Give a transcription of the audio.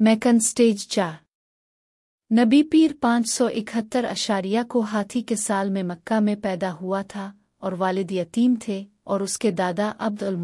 McKeon stage चार। नबी पीर पाँच सौ इकहत्तर अशारिया को हाथी के साल में मक्का में पैदा हुआ था और वालिद यतीम थे और उसके दादा अब्द उल